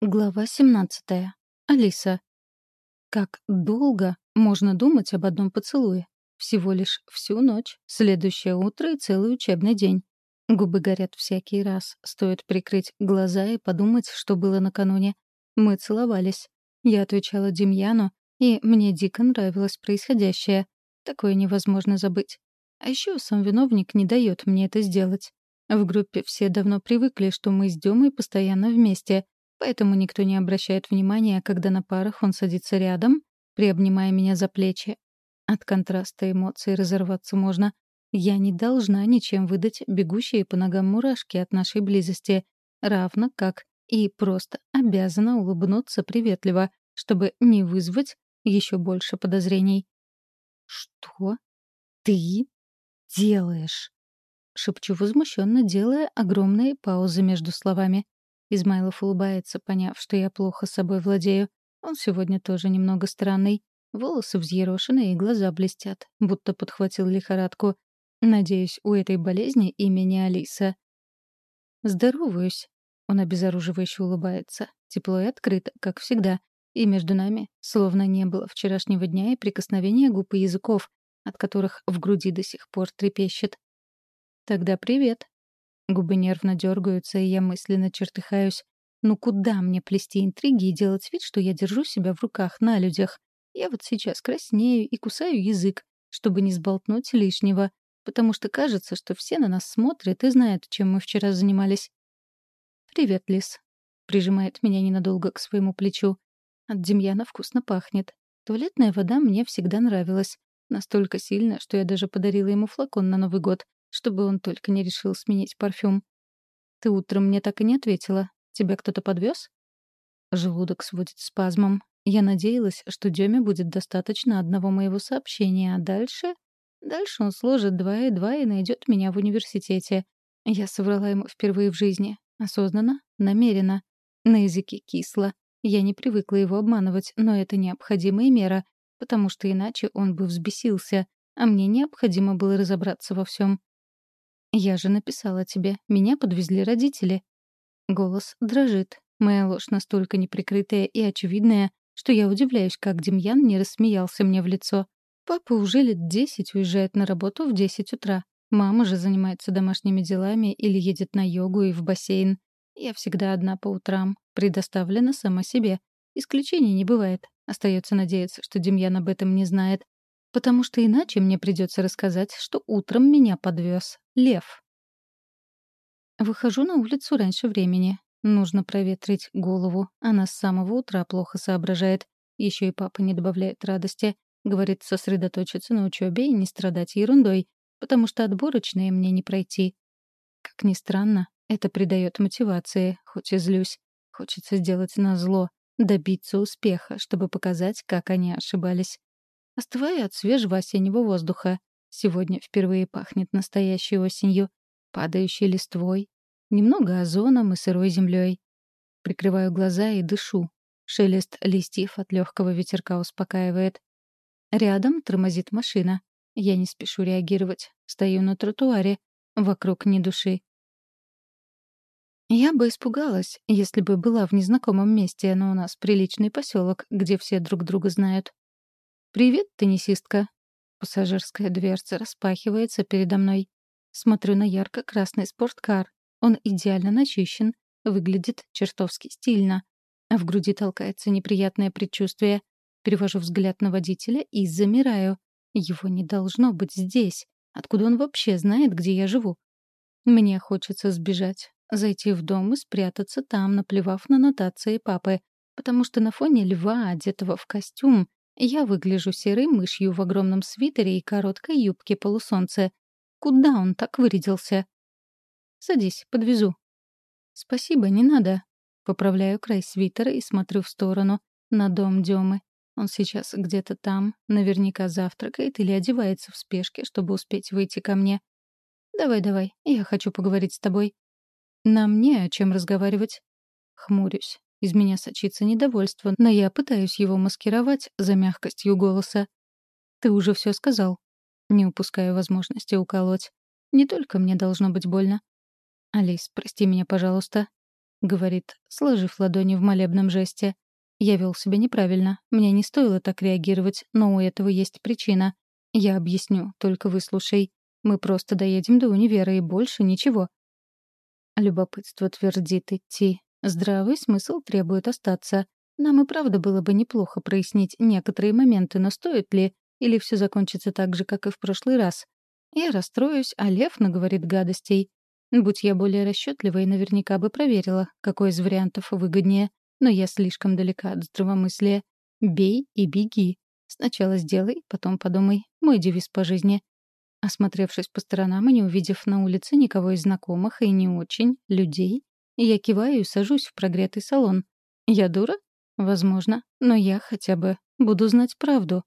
Глава 17. Алиса. Как долго можно думать об одном поцелуе? Всего лишь всю ночь, следующее утро и целый учебный день. Губы горят всякий раз. Стоит прикрыть глаза и подумать, что было накануне. Мы целовались. Я отвечала Демьяну, и мне дико нравилось происходящее. Такое невозможно забыть. А еще сам виновник не дает мне это сделать. В группе все давно привыкли, что мы с Демой постоянно вместе — Поэтому никто не обращает внимания, когда на парах он садится рядом, приобнимая меня за плечи. От контраста эмоций разорваться можно. Я не должна ничем выдать бегущие по ногам мурашки от нашей близости, равно как и просто обязана улыбнуться приветливо, чтобы не вызвать еще больше подозрений. «Что ты делаешь?» — шепчу возмущенно, делая огромные паузы между словами. Измайлов улыбается, поняв, что я плохо собой владею. Он сегодня тоже немного странный. Волосы взъерошены и глаза блестят, будто подхватил лихорадку. Надеюсь, у этой болезни имя не Алиса. «Здороваюсь», — он обезоруживающе улыбается. Тепло и открыто, как всегда. И между нами словно не было вчерашнего дня и прикосновения губ и языков, от которых в груди до сих пор трепещет. «Тогда привет», Губы нервно дергаются, и я мысленно чертыхаюсь. Ну куда мне плести интриги и делать вид, что я держу себя в руках на людях? Я вот сейчас краснею и кусаю язык, чтобы не сболтнуть лишнего, потому что кажется, что все на нас смотрят и знают, чем мы вчера занимались. «Привет, Лис», — прижимает меня ненадолго к своему плечу. От Демьяна вкусно пахнет. Туалетная вода мне всегда нравилась. Настолько сильно, что я даже подарила ему флакон на Новый год, чтобы он только не решил сменить парфюм. «Ты утром мне так и не ответила. Тебя кто-то подвез? Желудок сводит спазмом. Я надеялась, что Деме будет достаточно одного моего сообщения, а дальше... Дальше он сложит два и два и найдет меня в университете. Я соврала ему впервые в жизни. Осознанно, намеренно. На языке кисло. Я не привыкла его обманывать, но это необходимая мера, потому что иначе он бы взбесился, а мне необходимо было разобраться во всем. «Я же написала тебе. Меня подвезли родители». Голос дрожит. Моя ложь настолько неприкрытая и очевидная, что я удивляюсь, как Демьян не рассмеялся мне в лицо. Папа уже лет десять уезжает на работу в десять утра. Мама же занимается домашними делами или едет на йогу и в бассейн. Я всегда одна по утрам, предоставлена сама себе. Исключений не бывает. Остается надеяться, что Демьян об этом не знает потому что иначе мне придется рассказать, что утром меня подвез лев. Выхожу на улицу раньше времени. Нужно проветрить голову. Она с самого утра плохо соображает. Еще и папа не добавляет радости. Говорит сосредоточиться на учебе и не страдать ерундой, потому что отборочные мне не пройти. Как ни странно, это придает мотивации, хоть и злюсь. Хочется сделать назло, добиться успеха, чтобы показать, как они ошибались. Остываю от свежего осеннего воздуха. Сегодня впервые пахнет настоящей осенью, падающей листвой, немного озоном и сырой землей. Прикрываю глаза и дышу. Шелест листьев от легкого ветерка успокаивает. Рядом тормозит машина. Я не спешу реагировать. Стою на тротуаре. Вокруг ни души. Я бы испугалась, если бы была в незнакомом месте, но у нас приличный поселок, где все друг друга знают. «Привет, теннисистка». Пассажирская дверца распахивается передо мной. Смотрю на ярко-красный спорткар. Он идеально начищен, выглядит чертовски стильно. А в груди толкается неприятное предчувствие. Перевожу взгляд на водителя и замираю. Его не должно быть здесь. Откуда он вообще знает, где я живу? Мне хочется сбежать, зайти в дом и спрятаться там, наплевав на нотации папы, потому что на фоне льва, одетого в костюм, я выгляжу серой мышью в огромном свитере и короткой юбке полусолнца. Куда он так вырядился? Садись, подвезу. Спасибо, не надо. Поправляю край свитера и смотрю в сторону, на дом Демы. Он сейчас где-то там, наверняка завтракает или одевается в спешке, чтобы успеть выйти ко мне. «Давай-давай, я хочу поговорить с тобой». «Нам не о чем разговаривать». Хмурюсь. Из меня сочится недовольство, но я пытаюсь его маскировать за мягкостью голоса. «Ты уже все сказал». Не упускаю возможности уколоть. Не только мне должно быть больно. «Алис, прости меня, пожалуйста». — говорит, сложив ладони в молебном жесте. Я вел себя неправильно. Мне не стоило так реагировать, но у этого есть причина. Я объясню, только выслушай. Мы просто доедем до универа и больше ничего. Любопытство твердит идти. Здравый смысл требует остаться. Нам и правда было бы неплохо прояснить некоторые моменты, но стоит ли? Или все закончится так же, как и в прошлый раз? Я расстроюсь, а Лев наговорит гадостей. Будь я более расчетливой, наверняка бы проверила, какой из вариантов выгоднее. Но я слишком далека от здравомыслия. Бей и беги. Сначала сделай, потом подумай. Мой девиз по жизни. Осмотревшись по сторонам и не увидев на улице никого из знакомых и не очень людей, я киваю и сажусь в прогретый салон. Я дура? Возможно. Но я хотя бы буду знать правду.